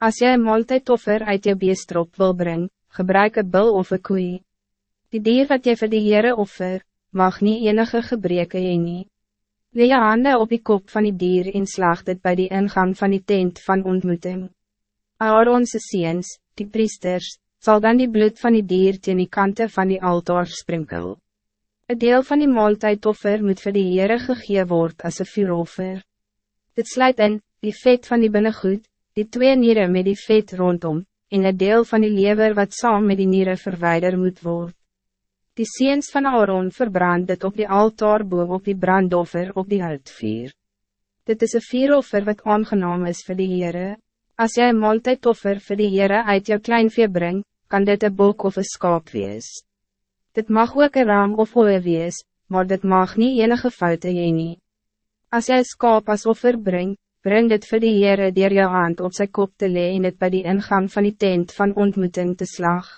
Als jy een maaltijdoffer uit je beestrop wil brengen, gebruik een bil of een koei. Die dier wat jy vir die Heere offer, mag niet enige gebreke hê nie. Lee je handen op die kop van die dier en slag dit bij die ingang van die tent van ontmoeting. Aaronse seens, die priesters, zal dan die bloed van die dier teen die kante van die altaar sprinkel. Een deel van die maaltijdoffer moet vir die Heere gegee word as een vuuroffer. Dit sluit in, die vet van die binnengoed, die twee nieren met die vet rondom, en een deel van die lever wat saam met die nieren verwijder moet worden. Die seens van Aaron verbrand dit op die altaar boven op die brandoffer op die houtvier. Dit is een vieroffer wat aangenaam is voor die Heere. Als jij een maaltijdoffer voor die Heere uit jou kleinvee brengt, kan dit een bok of een skaap wees. Dit mag ook een raam of oe wees, maar dit mag niet enige fouten heen nie. As jy skaap as offer bring, bring dit vir die Heere dier jou hand op zijn kop te lee en het by die ingang van die tent van ontmoeting te slag.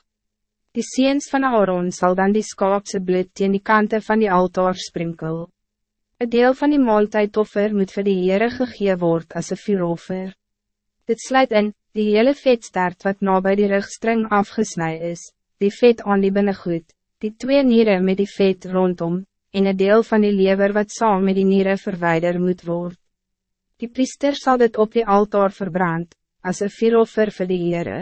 Die seens van Aaron zal dan die skaapse bloed teen die kante van die altaar sprinkel. Een deel van die maaltijdoffer moet vir die Heere gegee word as een vuuroffer. Dit sluit in, die hele vetstaart wat na by die rugstring afgesnij is, die vet aan die binnengoed, die twee nieren met die vet rondom, en een deel van die lever wat saam met die nieren verwijder moet worden. Die priester zal dit op die altaar verbrand, als een vuuroffer vir die Heere.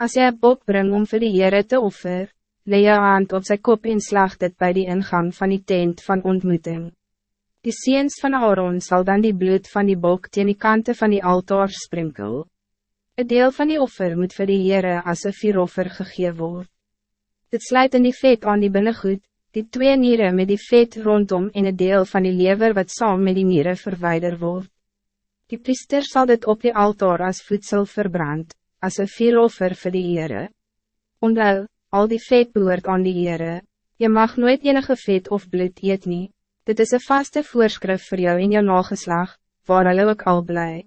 Als jy een bok bring om vir die Heere te offer, lee jou hand op zijn kop en slag dit bij die ingang van die tent van ontmoeting. Die seens van Aaron zal dan die bloed van die bok teen die kante van die altaar sprinkel. Een deel van die offer moet vir die Heere as een vuuroffer gegee word. Dit sluit in die vet aan die binnengoed, die twee nieren met die vet rondom en een deel van die lever wat saam met die nieren verwijder wordt. Die priester zal dit op die altaar als voedsel verbrand, als een vieroffer vir die Heere. Ondou, al die vet behoort aan die Heere, je mag nooit enige vet of bloed eet nie, dit is een vaste voorschrift voor jou in jou nageslag, waar hulle ook al blij.